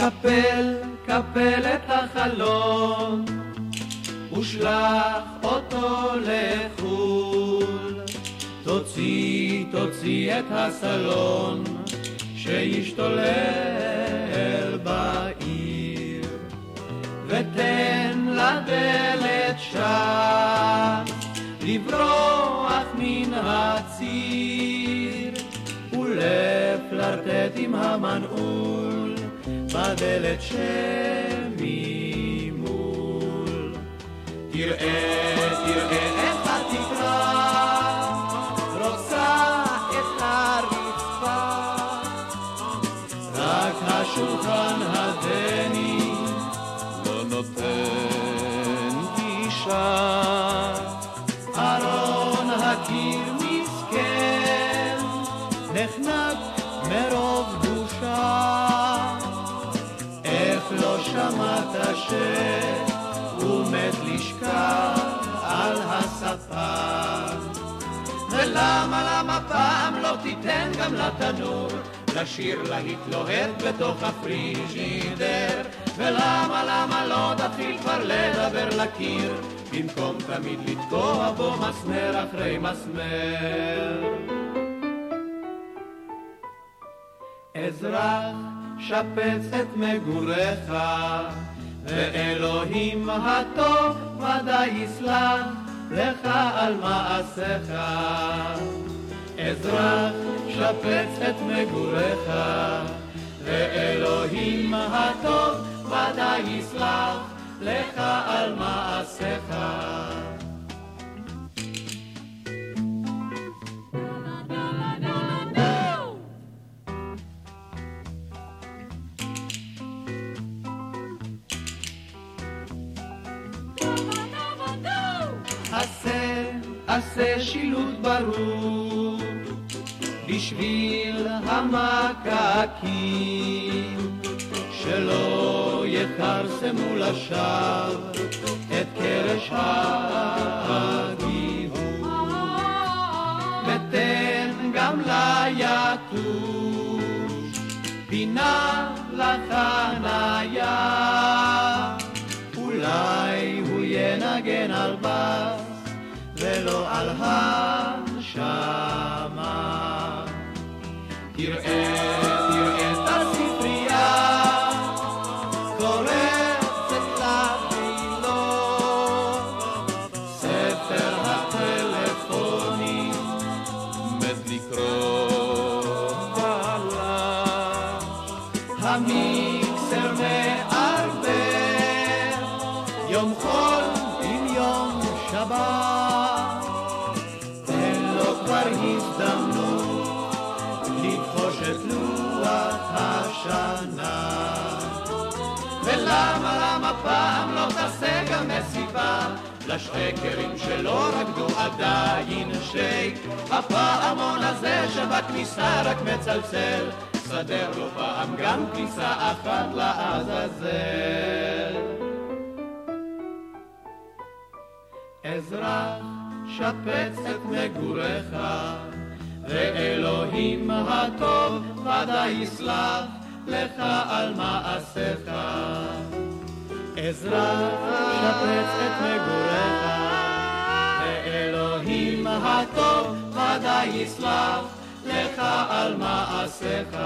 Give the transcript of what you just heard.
קפל, קפל את החלום, ושלח אותו לחו"ל. תוציא, תוציא את הסלון, שישתולל בעיר, ותן לדלת שם לברוח מן הציר, ולפלרטט עם המנעול בדלת שממול. תראה, תראה את התקרה, רוצה את הרצפה, רק השולחן הדני לא נותן גישה. ארון הקיר מסכן, נחנק מרוב בושה. שמעת שהוא מת לשכב על הספה? ולמה, למה פעם לא תיתן גם לתנור לשיר להתלוהט בתוך הפריג'ידר? ולמה, למה לא תתחיל כבר לדבר לקיר במקום תמיד לתקוע בו מסמר אחרי מסמר? אזרח שפץ את מגוריך, ואלוהים הטוב ודאי יסלח לך על מעשיך. אזרח שפץ את מגוריך, ואלוהים הטוב ודאי יסלח לך על מעשיך. עשה, עשה שילוט ברור בשביל המקקים שלא יכרסמו לשווא את קרש הגיהור. ותן גם ליתוש פינה לחניה על הנשמה. תראה, תראה את הספרייה, קורצת לחילות, ספר הטלפונים, מת לקרוא בלש, המיקסר מערבב, יום חול עם יום שבת, כבר הזדמנות לבחוש את לוח השנה. ולמה, למה פעם לא תעשה גם מסיבה לשטקרים שלא רקדו עדיין שייק? הפעמון הזה שבכניסה רק מצלצל, סדר לו פעם גם כניסה אחת לעזאזל. אזרח שפץ את מגוריך, ואלוהים הטוב ודאי יסלח לך על מעשיך. אזרח שפץ את מגוריך, ואלוהים הטוב ודאי יסלח לך על מעשיך.